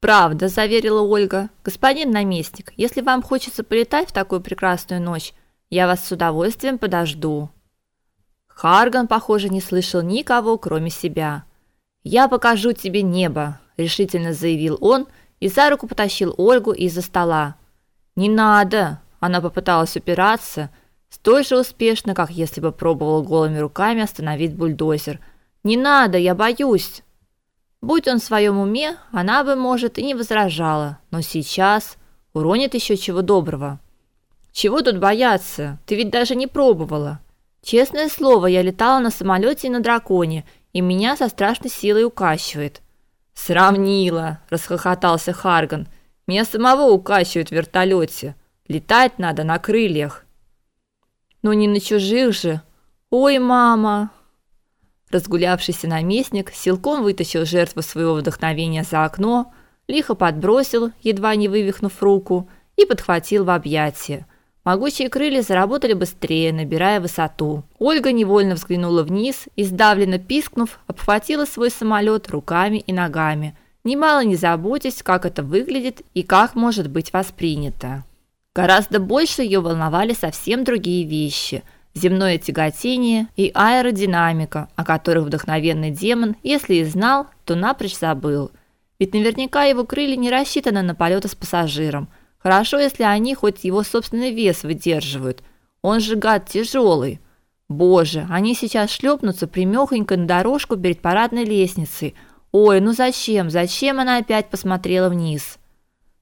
Правда, заверила Ольга. Господин наместник, если вам хочется полетать в такую прекрасную ночь, я вас с удовольствием подожду. Харган, похоже, не слышал никого, кроме себя. Я покажу тебе небо, решительно заявил он и за руку потащил Ольгу из-за стола. Не надо, она попыталась упираться, столь же успешно, как если бы пробовала голыми руками остановить бульдозер. Не надо, я боюсь. Будь он в своем уме, она бы, может, и не возражала, но сейчас уронит еще чего доброго. Чего тут бояться? Ты ведь даже не пробовала. Честное слово, я летала на самолете и на драконе, и меня со страшной силой укачивает. Сравнила, расхохотался Харган. Меня самого укачивает в вертолете. Летать надо на крыльях. Но не на чужих же. Ой, мама. Разгулявшийся наместник силком вытащил жертву своего вдохновения за окно, лихо подбросил, едва не вывихнув руку, и подхватил в объятия. Могучие крылья заработали быстрее, набирая высоту. Ольга невольно взглянула вниз и, сдавленно пискнув, обхватила свой самолет руками и ногами, немало не заботясь, как это выглядит и как может быть воспринято. Гораздо больше ее волновали совсем другие вещи – земное тяготение и аэродинамика, о которых вдохновенный демон, если и знал, то напрочь забыл. Ведь наверняка его крылья не рассчитаны на полеты с пассажиром – Хорошо, если они хоть его собственный вес выдерживают. Он же гад тяжелый. Боже, они сейчас шлепнутся прямехонько на дорожку перед парадной лестницей. Ой, ну зачем? Зачем она опять посмотрела вниз?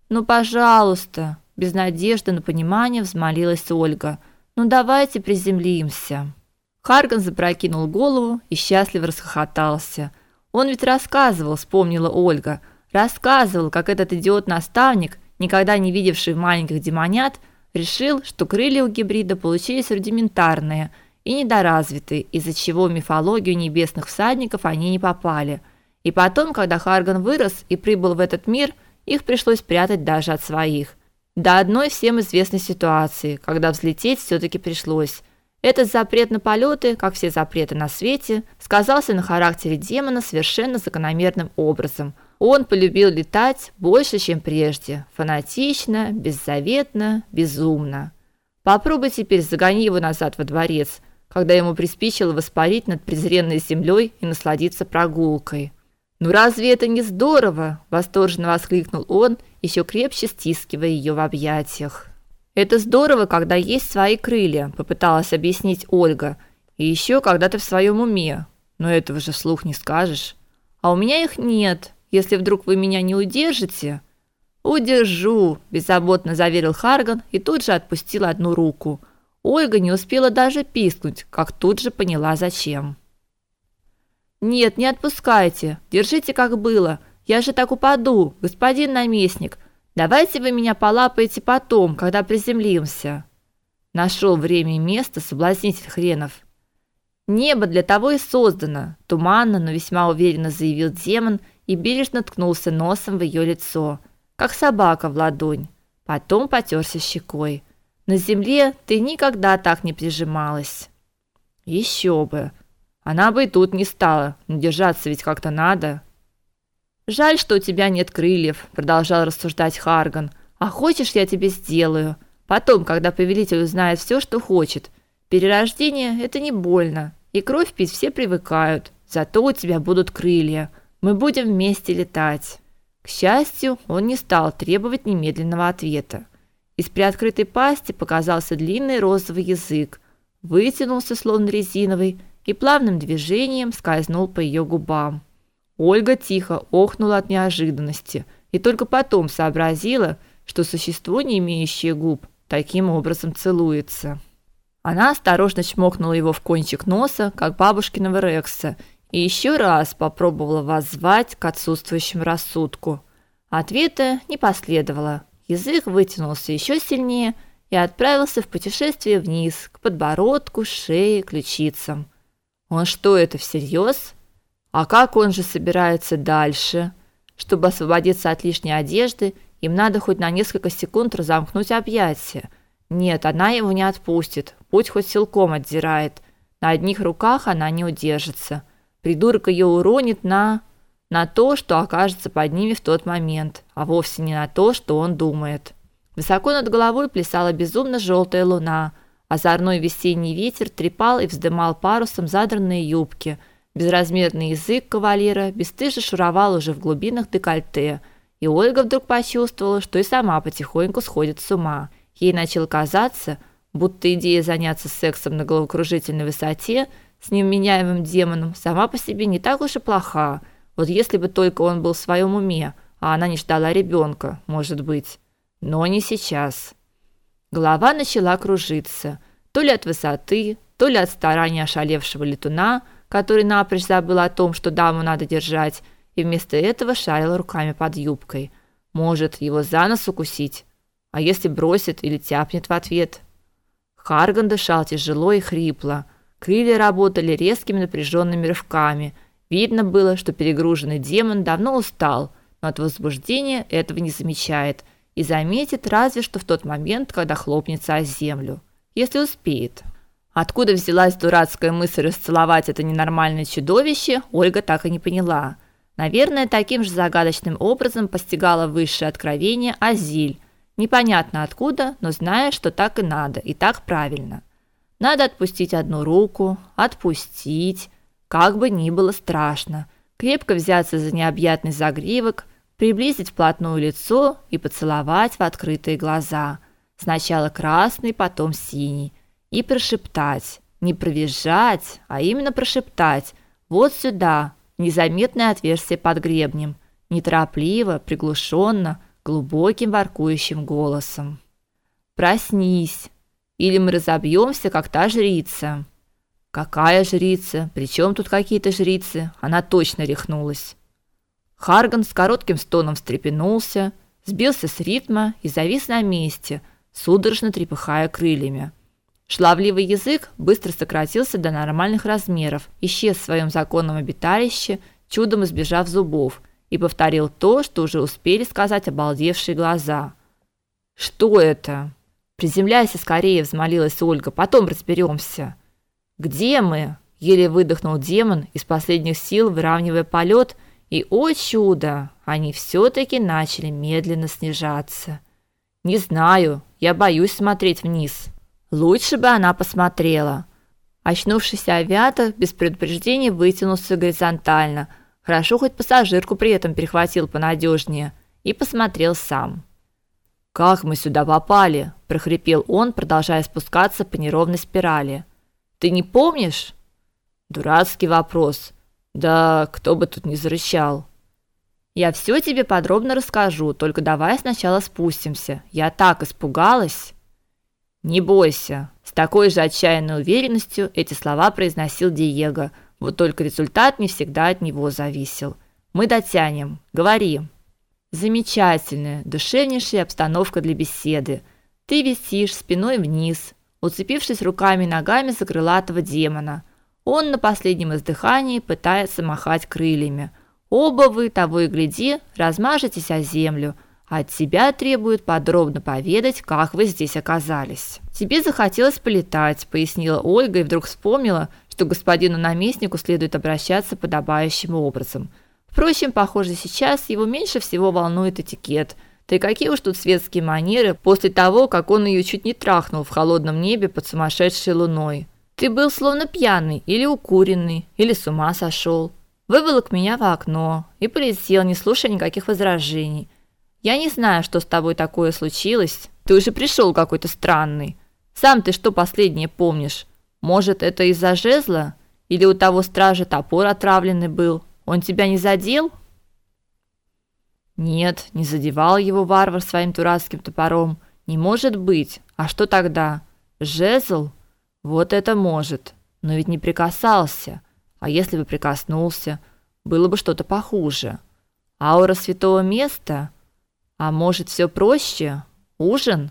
Ну, пожалуйста, без надежды на понимание взмолилась Ольга. Ну давайте приземлимся. Харган запрокинул голову и счастливо расхохотался. Он ведь рассказывал, вспомнила Ольга. Рассказывал, как этот идиот-наставник никогда не видевший маленьких демонят, решил, что крылья у гибрида получились рудиментарные и недоразвитые, из-за чего в мифологию небесных всадников они не попали. И потом, когда Харган вырос и прибыл в этот мир, их пришлось прятать даже от своих. До одной всем известной ситуации, когда взлететь все таки пришлось. Этот запрет на полеты, как все запреты на свете, сказался на характере демона совершенно закономерным образом – он полюбил летать больше, чем прежде, фанатично, беззаветно, безумно. Попробуй теперь загони его назад во дворец, когда ему приспичило воспарить над презренной землей и насладиться прогулкой. «Ну разве это не здорово?» – восторженно воскликнул он, еще крепче стискивая ее в объятиях. «Это здорово, когда есть свои крылья», – попыталась объяснить Ольга. «И еще, когда ты в своем уме. Но этого же вслух не скажешь. А у меня их нет если вдруг вы меня не удержите. Удержу, беззаботно заверил Харган и тут же отпустил одну руку. Ольга не успела даже пискнуть, как тут же поняла зачем. Нет, не отпускайте. Держите как было. Я же так упаду, господин наместник. Давайте вы меня полапаете потом, когда приземлимся. Нашел время и место соблазнитель хренов. Небо для того и создано, туманно, но весьма уверенно заявил демон и бережно ткнулся носом в ее лицо, как собака в ладонь. Потом потёрся щекой. На земле ты никогда так не прижималась. Еще бы. Она бы и тут не стала, но держаться ведь как-то надо. Жаль, что у тебя нет крыльев, продолжал рассуждать Харган. А хочешь, я тебе сделаю. Потом, когда повелитель узнает все, что хочет. Перерождение это не больно, и кровь пить все привыкают. Зато у тебя будут крылья. Мы будем вместе летать. К счастью, он не стал требовать немедленного ответа. Из приоткрытой пасти показался длинный розовый язык, вытянулся словно резиновый и плавным движением скользнул по ее губам. Ольга тихо охнула от неожиданности и только потом сообразила, что существо, не имеющее губ, таким образом целуется. Она осторожно чмокнула его в кончик носа, как бабушкиного Рекса, и еще раз попробовала воззвать к отсутствующему рассудку. Ответа не последовало. Язык вытянулся еще сильнее и отправился в путешествие вниз, к подбородку, шее, ключицам. Он что это всерьез? А как он же собирается дальше? Чтобы освободиться от лишней одежды, им надо хоть на несколько секунд разомкнуть объятия. Нет, она его не отпустит, путь хоть силком отдирает. На одних руках она не удержится. Придурок ее уронит на... на то, что окажется под ними в тот момент, а вовсе не на то, что он думает. Высоко над головой плясала безумно желтая луна. Озорной весенний ветер трепал и вздымал парусом задранные юбки. Безразмерный язык кавалера бесстыже шуровал уже в глубинах декольте, и Ольга вдруг почувствовала, что и сама потихоньку сходит с ума. Ей начало казаться, будто идея заняться сексом на головокружительной высоте с невменяемым демоном сама по себе не так уж и плоха. Вот если бы только он был в своем уме, а она не ждала ребенка, может быть. Но не сейчас. Голова начала кружиться, то ли от высоты, то ли от старания ошалевшего летуна, который напрочь забыл о том, что даму надо держать, и вместо этого шарил руками под юбкой. Может, его за нос укусить? А если бросит или тяпнет в ответ? Харган дышал тяжело и хрипло. Крылья работали резкими напряженными рывками. Видно было, что перегруженный демон давно устал, но от возбуждения этого не замечает и заметит разве что в тот момент, когда хлопнется о землю, если успеет. Откуда взялась дурацкая мысль расцеловать это ненормальное чудовище, Ольга так и не поняла. Наверное, таким же загадочным образом постигала высшее откровение Азиль. Непонятно откуда, но зная, что так и надо, и так правильно. Надо отпустить одну руку, отпустить, как бы ни было страшно, крепко взяться за необъятный загривок, приблизить вплотную лицо и поцеловать в открытые глаза. Сначала красный, потом синий, и прошептать, не провизжать, а именно прошептать: "Вот сюда", незаметное отверстие под гребнем, неторопливо, приглушенно, глубоким воркующим голосом. "Проснись, или мы разобьемся, как та жрица". Какая жрица? Причем тут какие-то жрицы? Она точно рехнулась. Харган с коротким стоном встрепенулся, сбился с ритма и завис на месте, судорожно трепыхая крыльями. Шлавливый язык быстро сократился до нормальных размеров, исчез в своем законном обиталище, чудом избежав зубов, и повторил то, что уже успели сказать обалдевшие глаза. Что это? Приземляйся скорее, взмолилась Ольга. Потом разберемся. Где мы? еле выдохнул демон из последних сил, выравнивая полет, и о чудо, они все таки начали медленно снижаться. Не знаю, я боюсь смотреть вниз. Лучше бы она посмотрела. Очнувшийся авиатор без предупреждения вытянулся горизонтально. Хорошо хоть пассажирку при этом перехватил понадежнее и посмотрел сам. Как мы сюда попали? прохрипел он, продолжая спускаться по неровной спирали. Ты не помнишь? Дурацкий вопрос. Да кто бы тут не зарычал. Я все тебе подробно расскажу, только давай сначала спустимся. Я так испугалась. Не бойся. С такой же отчаянной уверенностью эти слова произносил Диего. Вот только результат не всегда от него зависел. Мы дотянем. Говори. Замечательная, душевнейшая обстановка для беседы. Ты висишь спиной вниз, уцепившись руками и ногами за крылатого демона. Он на последнем издыхании пытается махать крыльями. Оба вы, того и гляди, размажетесь о землю, от тебя требуют подробно поведать, как вы здесь оказались. Тебе захотелось полетать, пояснила Ольга и вдруг вспомнила, что господину наместнику следует обращаться подобающим образом – Впрочем, похоже, сейчас его меньше всего волнует этикет. Да и какие уж тут светские манеры после того, как он ее чуть не трахнул в холодном небе под сумасшедшей луной. Ты был словно пьяный или укуренный, или с ума сошел. Выволок меня в окно и полетел, не слушая никаких возражений. Я не знаю, что с тобой такое случилось. Ты уже пришел какой-то странный. Сам ты что последнее помнишь? Может, это из-за жезла? Или у того стража топор отравленный был? Он тебя не задел? Нет, не задевал его варвар своим дурацким топором. Не может быть. А что тогда? Жезл? Вот это может. Но ведь не прикасался. А если бы прикоснулся, было бы что-то похуже. Аура святого места? А может, все проще? Ужин?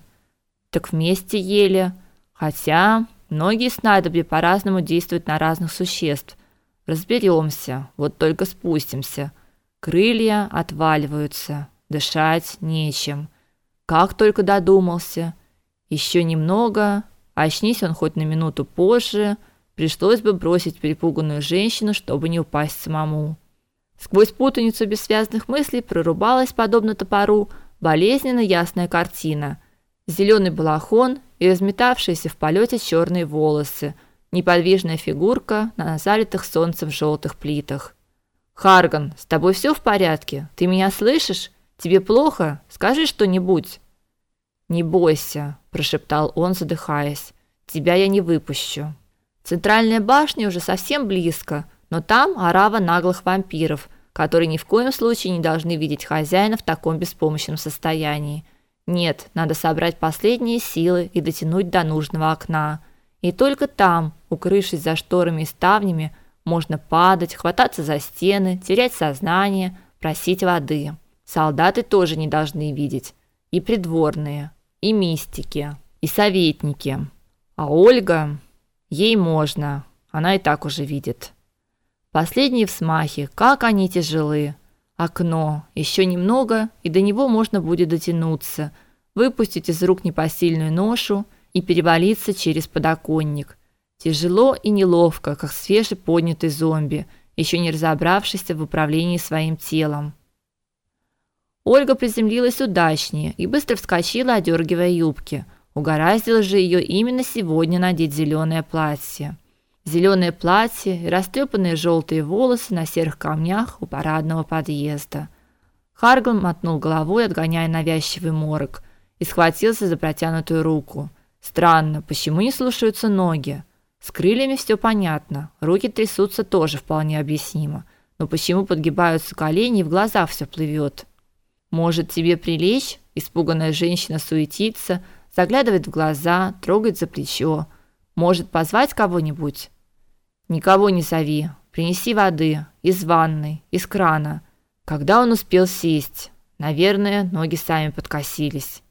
Так вместе ели. Хотя многие снадобья по-разному действуют на разных существ. Разберемся, вот только спустимся. Крылья отваливаются, дышать нечем. Как только додумался. Еще немного, очнись он хоть на минуту позже, пришлось бы бросить перепуганную женщину, чтобы не упасть самому. Сквозь путаницу бессвязных мыслей прорубалась подобно топору болезненно ясная картина. Зеленый балахон и разметавшиеся в полете черные волосы, неподвижная фигурка на залитых солнцем желтых плитах. Харган, с тобой все в порядке? Ты меня слышишь? Тебе плохо? Скажи что-нибудь. Не бойся, прошептал он, задыхаясь. Тебя я не выпущу. Центральная башня уже совсем близко, но там орава наглых вампиров, которые ни в коем случае не должны видеть хозяина в таком беспомощном состоянии. Нет, надо собрать последние силы и дотянуть до нужного окна. И только там, укрывшись за шторами и ставнями, можно падать, хвататься за стены, терять сознание, просить воды. Солдаты тоже не должны видеть, и придворные, и мистики, и советники. А Ольга, ей можно. Она и так уже видит. Последние всмахи, как они тяжелы. Окно, еще немного, и до него можно будет дотянуться, выпустить из рук непосильную ношу и перевалиться через подоконник. Тяжело и неловко, как свежеподнятый зомби, еще не разобравшийся в управлении своим телом. Ольга приземлилась удачнее и быстро вскочила, одергивая юбки. Угораздило же ее именно сегодня надеть зеленое платье зеленое платье и растрепанные желтые волосы на серых камнях у парадного подъезда. Харган мотнул головой, отгоняя навязчивый морок, и схватился за протянутую руку. Странно, почему не слушаются ноги? С крыльями все понятно, руки трясутся тоже вполне объяснимо. Но почему подгибаются колени и в глазах все плывет? Может, тебе прилечь? Испуганная женщина суетится, заглядывает в глаза, трогает за плечо. Может, позвать кого-нибудь? Никого не зови. Принеси воды из ванной, из крана. Когда он успел сесть? Наверное, ноги сами подкосились.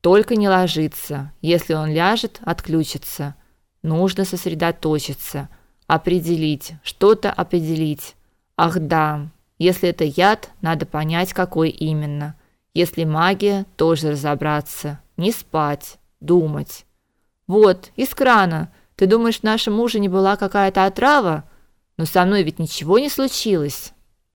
Только не ложиться. Если он ляжет, отключится. Нужно сосредоточиться, определить, что-то определить. Ах, да. Если это яд, надо понять, какой именно. Если магия, тоже разобраться. Не спать, думать. Вот, из крана. Ты думаешь, в нашем ужине была какая-то отрава? Но со мной ведь ничего не случилось.